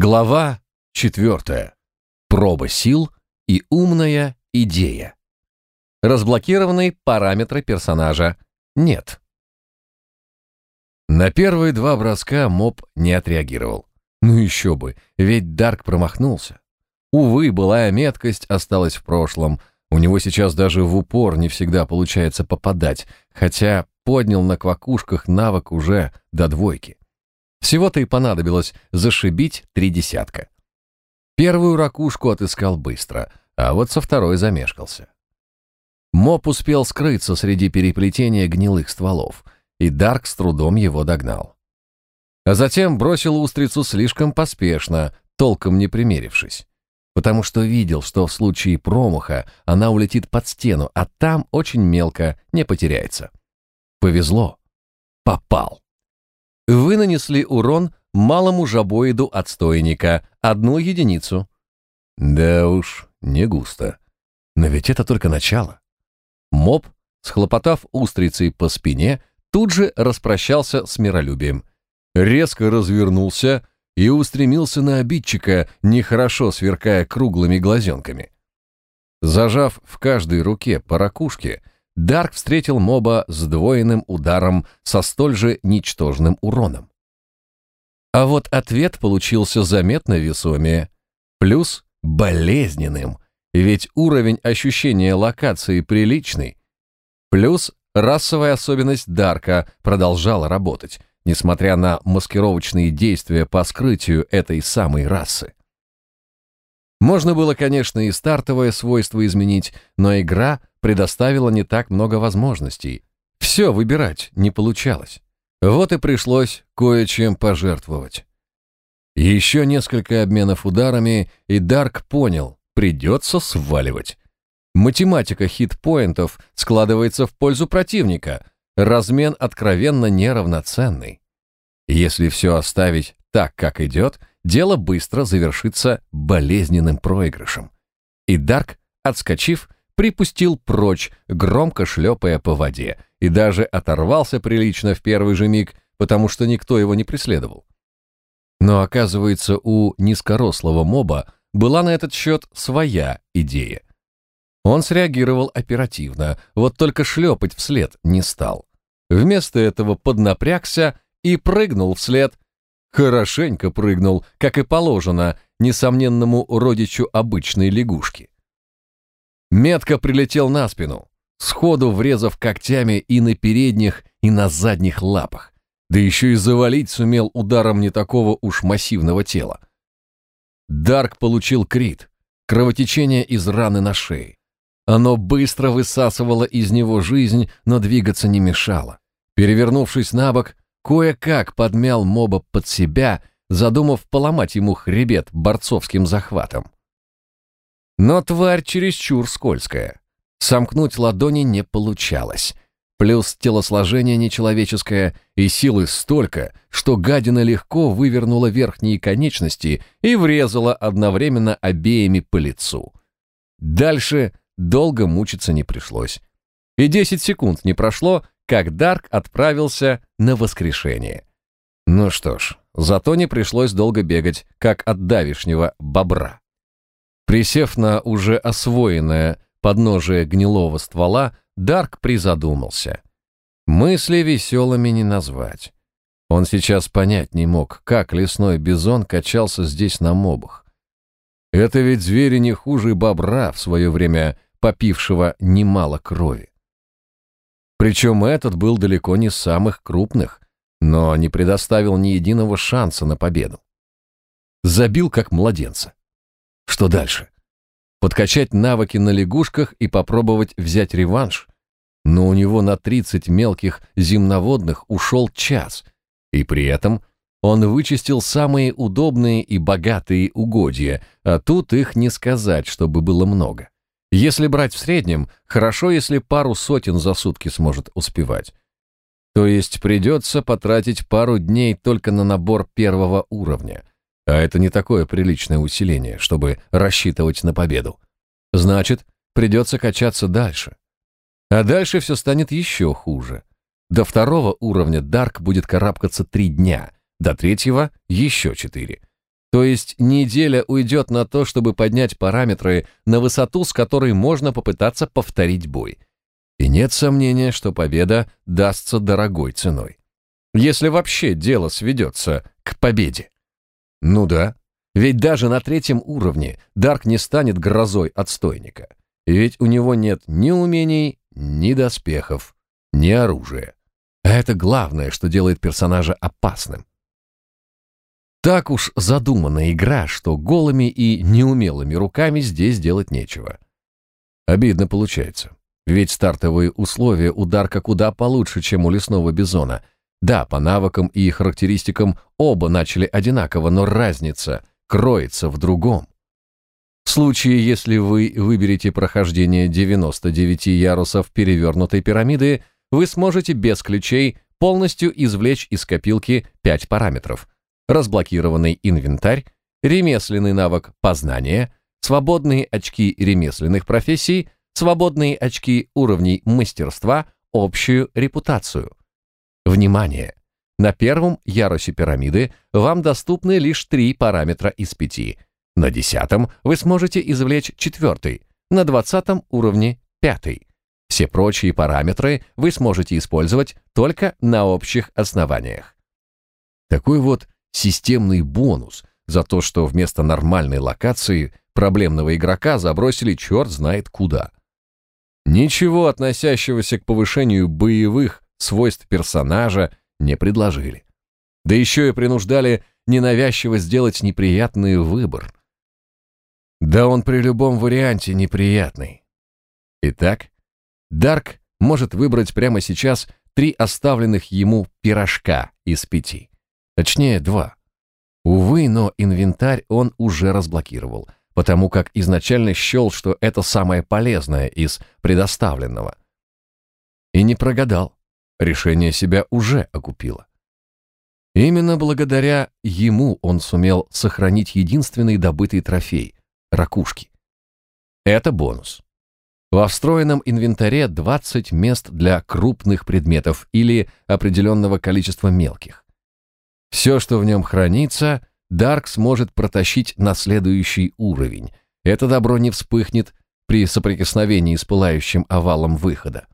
Глава четвертая. Проба сил и умная идея. Разблокированные параметры персонажа нет. На первые два броска моб не отреагировал. Ну еще бы, ведь Дарк промахнулся. Увы, былая меткость осталась в прошлом. У него сейчас даже в упор не всегда получается попадать, хотя поднял на квакушках навык уже до двойки. Всего-то и понадобилось зашибить три десятка. Первую ракушку отыскал быстро, а вот со второй замешкался. Моп успел скрыться среди переплетения гнилых стволов, и Дарк с трудом его догнал. А затем бросил устрицу слишком поспешно, толком не примерившись, потому что видел, что в случае промаха она улетит под стену, а там очень мелко не потеряется. Повезло. Попал. Вы нанесли урон малому жабоиду отстойника, одну единицу. Да уж, не густо. Но ведь это только начало. Моб, схлопотав устрицей по спине, тут же распрощался с миролюбием. Резко развернулся и устремился на обидчика, нехорошо сверкая круглыми глазенками. Зажав в каждой руке по ракушке, Дарк встретил моба с двойным ударом со столь же ничтожным уроном. А вот ответ получился заметно весомее, плюс болезненным, ведь уровень ощущения локации приличный, плюс расовая особенность Дарка продолжала работать, несмотря на маскировочные действия по скрытию этой самой расы. Можно было, конечно, и стартовое свойство изменить, но игра предоставила не так много возможностей. Все выбирать не получалось. Вот и пришлось кое-чем пожертвовать. Еще несколько обменов ударами, и Дарк понял, придется сваливать. Математика хитпоинтов складывается в пользу противника, размен откровенно неравноценный. Если все оставить так, как идет, дело быстро завершится болезненным проигрышем. И Дарк, отскочив, припустил прочь, громко шлепая по воде, и даже оторвался прилично в первый же миг, потому что никто его не преследовал. Но оказывается, у низкорослого моба была на этот счет своя идея. Он среагировал оперативно, вот только шлепать вслед не стал. Вместо этого поднапрягся и прыгнул вслед. Хорошенько прыгнул, как и положено, несомненному родичу обычной лягушки. Метко прилетел на спину, сходу врезав когтями и на передних, и на задних лапах. Да еще и завалить сумел ударом не такого уж массивного тела. Дарк получил крит, кровотечение из раны на шее. Оно быстро высасывало из него жизнь, но двигаться не мешало. Перевернувшись на бок, кое-как подмял моба под себя, задумав поломать ему хребет борцовским захватом. Но тварь чересчур скользкая. Сомкнуть ладони не получалось. Плюс телосложение нечеловеческое и силы столько, что гадина легко вывернула верхние конечности и врезала одновременно обеими по лицу. Дальше долго мучиться не пришлось. И 10 секунд не прошло, как Дарк отправился на воскрешение. Ну что ж, зато не пришлось долго бегать, как от давишнего бобра. Присев на уже освоенное подножие гнилого ствола, Дарк призадумался. Мысли веселыми не назвать. Он сейчас понять не мог, как лесной бизон качался здесь на мобах. Это ведь звери не хуже бобра, в свое время попившего немало крови. Причем этот был далеко не самых крупных, но не предоставил ни единого шанса на победу. Забил как младенца. Что дальше? Подкачать навыки на лягушках и попробовать взять реванш? Но у него на 30 мелких земноводных ушел час, и при этом он вычистил самые удобные и богатые угодья, а тут их не сказать, чтобы было много. Если брать в среднем, хорошо, если пару сотен за сутки сможет успевать. То есть придется потратить пару дней только на набор первого уровня — а это не такое приличное усиление, чтобы рассчитывать на победу. Значит, придется качаться дальше. А дальше все станет еще хуже. До второго уровня Дарк будет карабкаться три дня, до третьего — еще четыре. То есть неделя уйдет на то, чтобы поднять параметры на высоту, с которой можно попытаться повторить бой. И нет сомнения, что победа дастся дорогой ценой. Если вообще дело сведется к победе. Ну да, ведь даже на третьем уровне Дарк не станет грозой отстойника. Ведь у него нет ни умений, ни доспехов, ни оружия. А это главное, что делает персонажа опасным. Так уж задумана игра, что голыми и неумелыми руками здесь делать нечего. Обидно получается. Ведь стартовые условия у Дарка куда получше, чем у лесного бизона. Да, по навыкам и характеристикам оба начали одинаково, но разница кроется в другом. В случае, если вы выберете прохождение 99 ярусов перевернутой пирамиды, вы сможете без ключей полностью извлечь из копилки 5 параметров – разблокированный инвентарь, ремесленный навык познания, свободные очки ремесленных профессий, свободные очки уровней мастерства, общую репутацию. Внимание! На первом ярусе пирамиды вам доступны лишь три параметра из пяти. На десятом вы сможете извлечь четвертый, на двадцатом уровне пятый. Все прочие параметры вы сможете использовать только на общих основаниях. Такой вот системный бонус за то, что вместо нормальной локации проблемного игрока забросили черт знает куда. Ничего относящегося к повышению боевых свойств персонажа не предложили. Да еще и принуждали ненавязчиво сделать неприятный выбор. Да он при любом варианте неприятный. Итак, Дарк может выбрать прямо сейчас три оставленных ему пирожка из пяти. Точнее, два. Увы, но инвентарь он уже разблокировал, потому как изначально счел, что это самое полезное из предоставленного. И не прогадал. Решение себя уже окупило. Именно благодаря ему он сумел сохранить единственный добытый трофей — ракушки. Это бонус. Во встроенном инвентаре 20 мест для крупных предметов или определенного количества мелких. Все, что в нем хранится, Дарк сможет протащить на следующий уровень. Это добро не вспыхнет при соприкосновении с пылающим овалом выхода.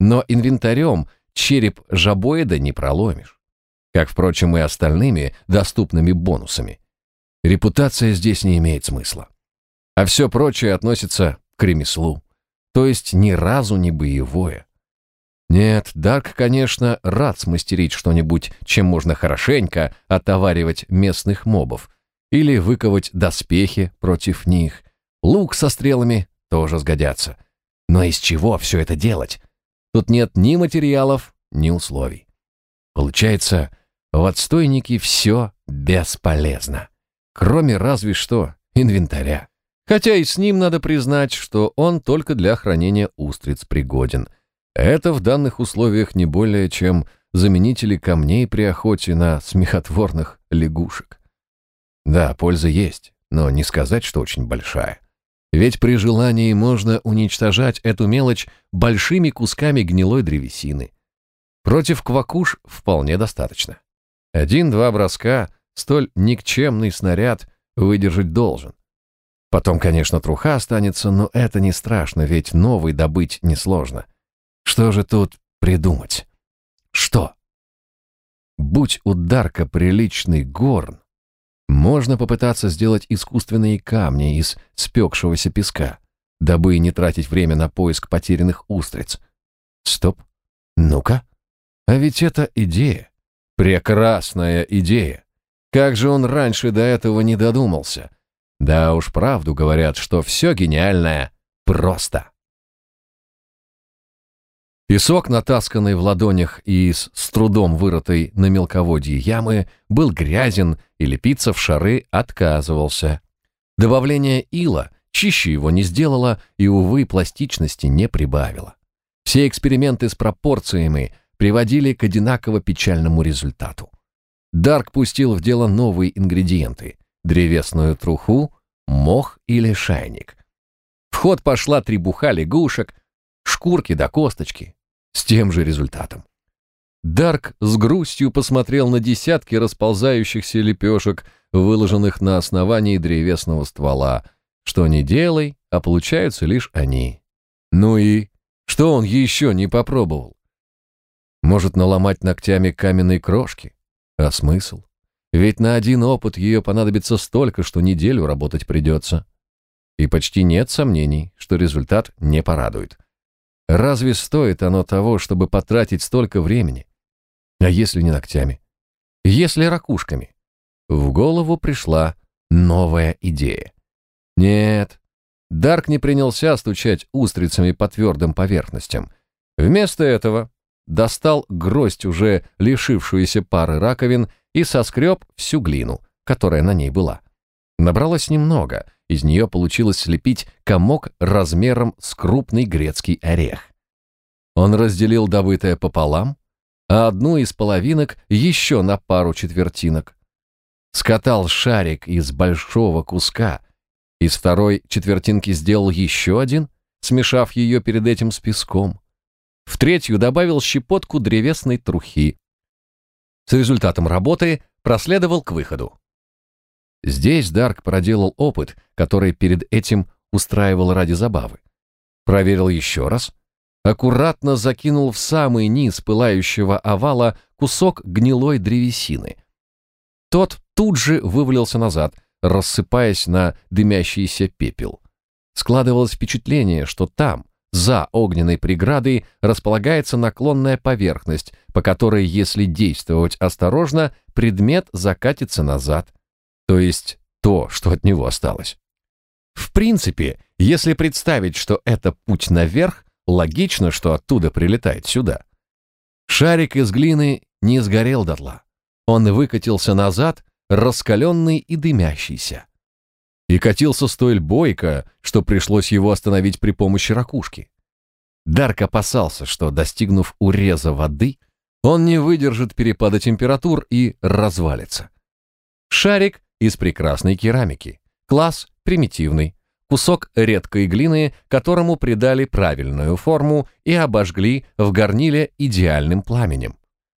Но инвентарем череп жабоида не проломишь. Как, впрочем, и остальными доступными бонусами. Репутация здесь не имеет смысла. А все прочее относится к ремеслу. То есть ни разу не боевое. Нет, Дарк, конечно, рад смастерить что-нибудь, чем можно хорошенько отоваривать местных мобов. Или выковать доспехи против них. Лук со стрелами тоже сгодятся. Но из чего все это делать? Тут нет ни материалов, ни условий. Получается, в отстойнике все бесполезно. Кроме разве что инвентаря. Хотя и с ним надо признать, что он только для хранения устриц пригоден — это в данных условиях не более чем заменители камней при охоте на смехотворных лягушек. Да, польза есть, но не сказать, что очень большая. Ведь при желании можно уничтожать эту мелочь большими кусками гнилой древесины. Против квакуш вполне достаточно. Один-два броска столь никчемный снаряд выдержать должен. Потом, конечно, труха останется, но это не страшно, ведь новый добыть несложно. Что же тут придумать? Что? Будь у Дарка приличный горн, можно попытаться сделать искусственные камни из спекшегося песка, дабы не тратить время на поиск потерянных устриц. Стоп. Ну-ка. А ведь это идея. Прекрасная идея. Как же он раньше до этого не додумался? Да уж правду говорят, что все гениальное просто. Песок, натасканный в ладонях и с, с трудом вырытой на мелководье ямы, был грязен и лепиться в шары отказывался. Добавление ила чище его не сделало и, увы, пластичности не прибавило. Все эксперименты с пропорциями приводили к одинаково печальному результату. Дарк пустил в дело новые ингредиенты – древесную труху, мох или шайник. В ход пошла требуха лягушек, шкурки до косточки, с тем же результатом. Дарк с грустью посмотрел на десятки расползающихся лепешек, выложенных на основании древесного ствола. Что не делай, а получаются лишь они. Ну и что он еще не попробовал? Может наломать ногтями каменной крошки? А смысл? Ведь на один опыт ее понадобится столько, что неделю работать придется. И почти нет сомнений, что результат не порадует. Разве стоит оно того, чтобы потратить столько времени? А если не ногтями? Если ракушками? В голову пришла новая идея. Нет, Дарк не принялся стучать устрицами по твердым поверхностям. Вместо этого достал гроздь, уже лишившуюся пары раковин, и соскреб всю глину, которая на ней была. Набралось немного, из нее получилось слепить комок размером с крупный грецкий орех. Он разделил добытое пополам, а одну из половинок еще на пару четвертинок. Скатал шарик из большого куска, из второй четвертинки сделал еще один, смешав ее перед этим с песком. В третью добавил щепотку древесной трухи. С результатом работы проследовал к выходу. Здесь Дарк проделал опыт, который перед этим устраивал ради забавы. Проверил еще раз, аккуратно закинул в самый низ пылающего овала кусок гнилой древесины. Тот тут же вывалился назад, рассыпаясь на дымящийся пепел. Складывалось впечатление, что там, за огненной преградой располагается наклонная поверхность, по которой, если действовать осторожно, предмет закатится назад. То есть то, что от него осталось. В принципе, если представить, что это путь наверх, логично, что оттуда прилетает сюда. Шарик из глины не сгорел дотла. Он выкатился назад, раскаленный и дымящийся и катился столь бойко, что пришлось его остановить при помощи ракушки. Дарк опасался, что, достигнув уреза воды, он не выдержит перепада температур и развалится. Шарик из прекрасной керамики, класс примитивный, кусок редкой глины, которому придали правильную форму и обожгли в горниле идеальным пламенем.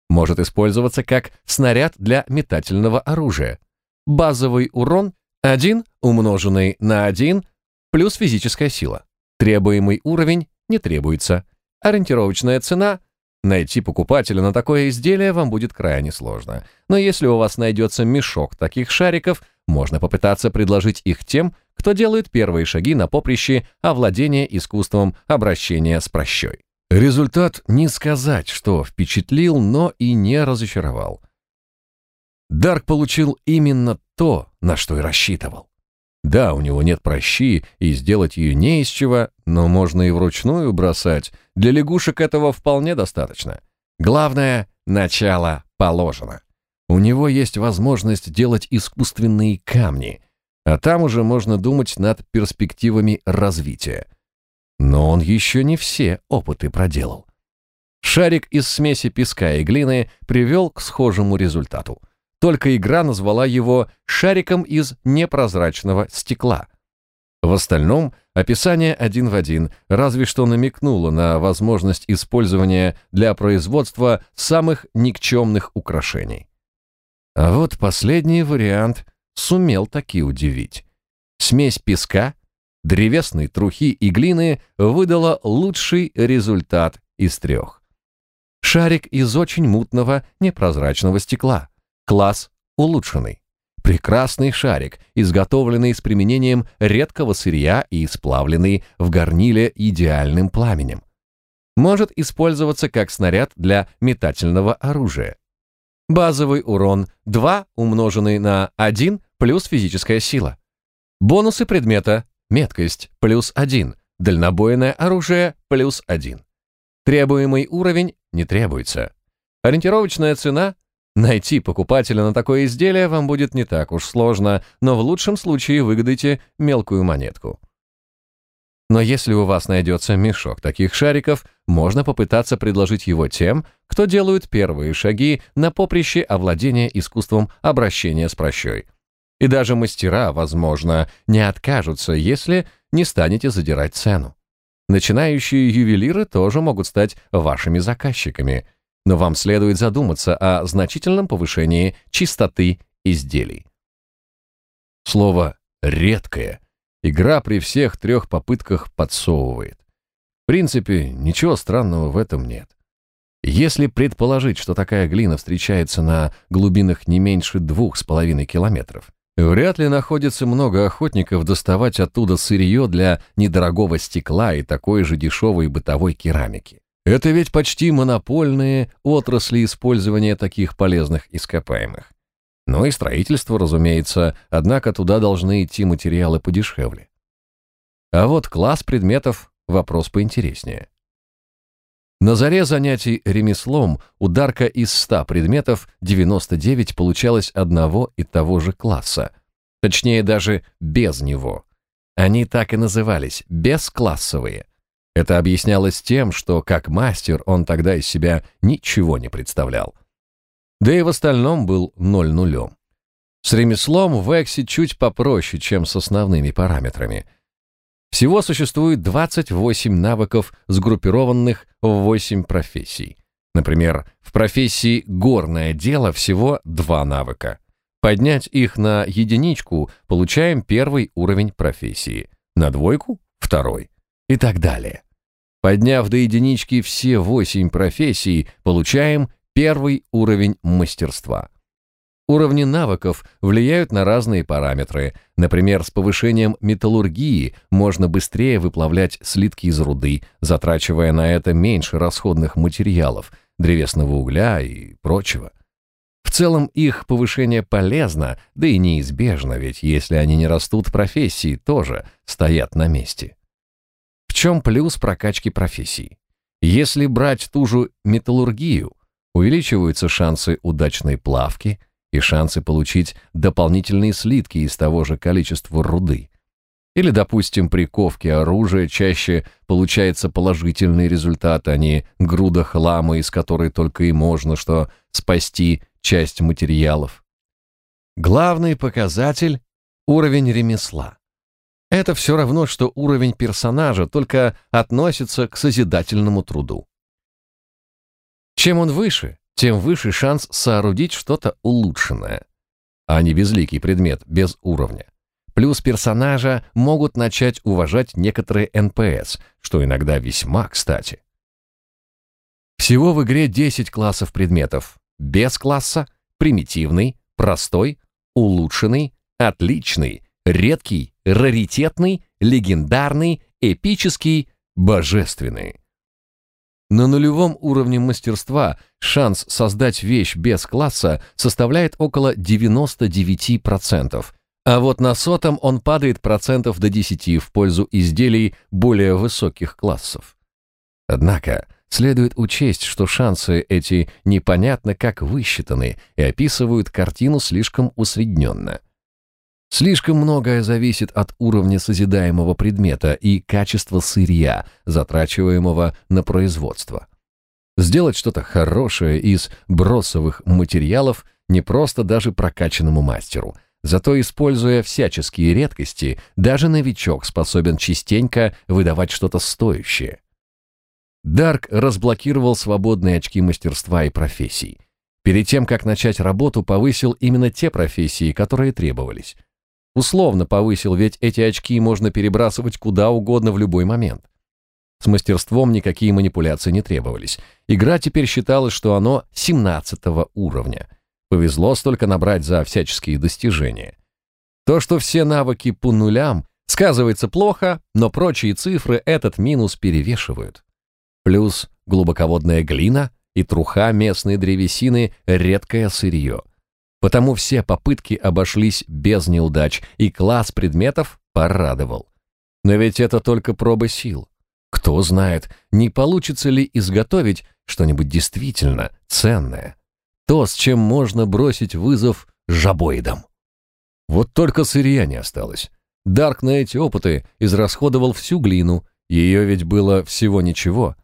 Может использоваться как снаряд для метательного оружия. Базовый урон 1 умноженный на 1 плюс физическая сила. Требуемый уровень не требуется. Ориентировочная цена Найти покупателя на такое изделие вам будет крайне сложно. Но если у вас найдется мешок таких шариков, можно попытаться предложить их тем, кто делает первые шаги на поприще овладения искусством обращения с прощой. Результат не сказать, что впечатлил, но и не разочаровал. Дарк получил именно то, на что и рассчитывал. Да, у него нет прощи, и сделать ее не из чего, но можно и вручную бросать. Для лягушек этого вполне достаточно. Главное, начало положено. У него есть возможность делать искусственные камни, а там уже можно думать над перспективами развития. Но он еще не все опыты проделал. Шарик из смеси песка и глины привел к схожему результату – только игра назвала его шариком из непрозрачного стекла. В остальном описание один в один, разве что намекнуло на возможность использования для производства самых никчемных украшений. А вот последний вариант сумел таки удивить. Смесь песка, древесной трухи и глины выдала лучший результат из трех. Шарик из очень мутного непрозрачного стекла. Класс улучшенный. Прекрасный шарик, изготовленный с применением редкого сырья и сплавленный в горниле идеальным пламенем. Может использоваться как снаряд для метательного оружия. Базовый урон 2 умноженный на 1 плюс физическая сила. Бонусы предмета меткость плюс 1, дальнобойное оружие плюс 1. Требуемый уровень не требуется. Ориентировочная цена Найти покупателя на такое изделие вам будет не так уж сложно, но в лучшем случае выгадайте мелкую монетку. Но если у вас найдется мешок таких шариков, можно попытаться предложить его тем, кто делают первые шаги на поприще овладения искусством обращения с прощой. И даже мастера, возможно, не откажутся, если не станете задирать цену. Начинающие ювелиры тоже могут стать вашими заказчиками – но вам следует задуматься о значительном повышении чистоты изделий. Слово «редкое» игра при всех трех попытках подсовывает. В принципе, ничего странного в этом нет. Если предположить, что такая глина встречается на глубинах не меньше двух с половиной километров, вряд ли находится много охотников доставать оттуда сырье для недорогого стекла и такой же дешевой бытовой керамики. Это ведь почти монопольные отрасли использования таких полезных ископаемых. Ну и строительство, разумеется, однако туда должны идти материалы подешевле. А вот класс предметов – вопрос поинтереснее. На заре занятий ремеслом у Дарка из 100 предметов 99 получалось одного и того же класса. Точнее, даже без него. Они так и назывались – бесклассовые. Это объяснялось тем, что как мастер он тогда из себя ничего не представлял. Да и в остальном был ноль нулем. С ремеслом в Эксе чуть попроще, чем с основными параметрами – всего существует 28 навыков, сгруппированных в 8 профессий. Например, в профессии «горное дело» всего два навыка. Поднять их на единичку получаем первый уровень профессии, на двойку – второй и так далее. Подняв до единички все восемь профессий, получаем первый уровень мастерства – Уровни навыков влияют на разные параметры. Например, с повышением металлургии можно быстрее выплавлять слитки из руды, затрачивая на это меньше расходных материалов, древесного угля и прочего. В целом их повышение полезно, да и неизбежно, ведь если они не растут, профессии тоже стоят на месте. Чем плюс прокачки профессий? Если брать ту же металлургию, увеличиваются шансы удачной плавки – и шансы получить дополнительные слитки из того же количества руды. Или, допустим, при ковке оружия чаще получается положительный результат, а не груда хлама, из которой только и можно что спасти часть материалов. Главный показатель — уровень ремесла. Это все равно, что уровень персонажа, только относится к созидательному труду. Чем он выше, тем выше шанс соорудить что-то улучшенное, а не безликий предмет без уровня. Плюс персонажа могут начать уважать некоторые НПС, что иногда весьма кстати. Всего в игре 10 классов предметов. Без класса, примитивный, простой, улучшенный, отличный, редкий, раритетный, легендарный, эпический, божественный. На нулевом уровне мастерства шанс создать вещь без класса составляет около 99%, а вот на сотом он падает процентов до 10 в пользу изделий более высоких классов. Однако следует учесть, что шансы эти непонятно как высчитаны и описывают картину слишком усредненно – Слишком многое зависит от уровня созидаемого предмета и качества сырья, затрачиваемого на производство. Сделать что-то хорошее из бросовых материалов не просто даже прокачанному мастеру. Зато, используя всяческие редкости, даже новичок способен частенько выдавать что-то стоящее. Дарк разблокировал свободные очки мастерства и профессий. Перед тем, как начать работу, повысил именно те профессии, которые требовались. Условно повысил, ведь эти очки можно перебрасывать куда угодно в любой момент. С мастерством никакие манипуляции не требовались. Игра теперь считалась, что оно 17 уровня. Повезло столько набрать за всяческие достижения. То, что все навыки по нулям, сказывается плохо, но прочие цифры этот минус перевешивают. Плюс глубоководная глина и труха местной древесины – редкое сырье. Потому все попытки обошлись без неудач, и класс предметов порадовал. Но ведь это только проба сил. Кто знает, не получится ли изготовить что-нибудь действительно ценное. То, с чем можно бросить вызов жабоидам. Вот только сырья не осталось. Дарк на эти опыты израсходовал всю глину, ее ведь было всего ничего,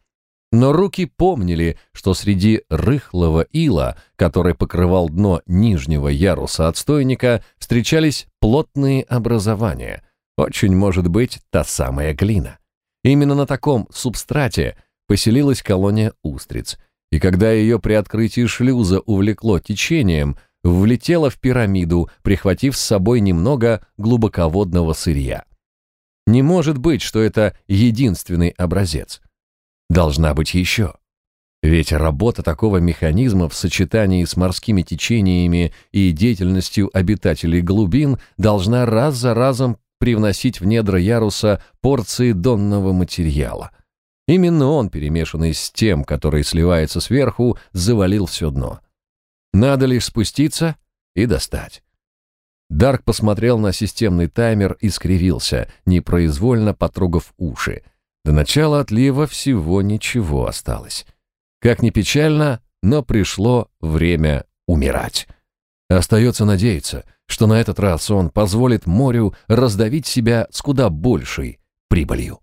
но руки помнили, что среди рыхлого ила, который покрывал дно нижнего яруса отстойника, встречались плотные образования. Очень может быть та самая глина. Именно на таком субстрате поселилась колония устриц, и когда ее при открытии шлюза увлекло течением, влетела в пирамиду, прихватив с собой немного глубоководного сырья. Не может быть, что это единственный образец. Должна быть еще. Ведь работа такого механизма в сочетании с морскими течениями и деятельностью обитателей глубин должна раз за разом привносить в недра яруса порции донного материала. Именно он, перемешанный с тем, который сливается сверху, завалил все дно. Надо лишь спуститься и достать. Дарк посмотрел на системный таймер и скривился, непроизвольно потрогав уши. До начала отлива всего ничего осталось. Как ни печально, но пришло время умирать. Остается надеяться, что на этот раз он позволит морю раздавить себя с куда большей прибылью.